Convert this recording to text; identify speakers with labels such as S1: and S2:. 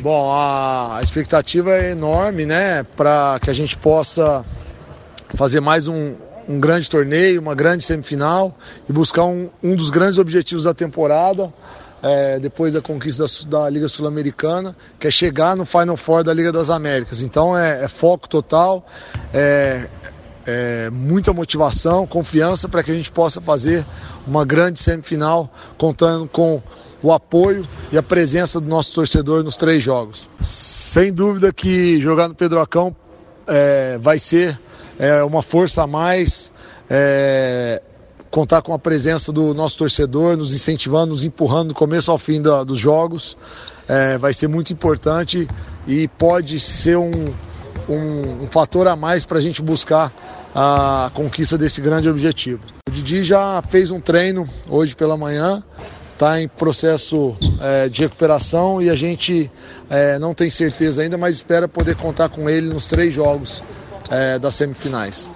S1: Bom, a expectativa é enorme, né, para que a gente possa fazer mais um, um grande torneio, uma grande semifinal e buscar um, um dos grandes objetivos da temporada, é, depois da conquista da, da Liga Sul-Americana, que é chegar no Final Four da Liga das Américas. Então é, é foco total, é, é, muita motivação, confiança para que a gente possa fazer uma grande semifinal, contando com o apoio e a presença do nosso torcedor nos três jogos. Sem dúvida que jogar no Pedrocão é, vai ser é, uma força a mais, é, contar com a presença do nosso torcedor, nos incentivando, nos empurrando do começo ao fim da, dos jogos, é, vai ser muito importante e pode ser um, um, um fator a mais para a gente buscar a conquista desse grande objetivo. O Didi já fez um treino hoje pela manhã, está em processo é, de recuperação e a gente é, não tem certeza ainda, mas espera poder contar com ele nos três jogos é, das semifinais.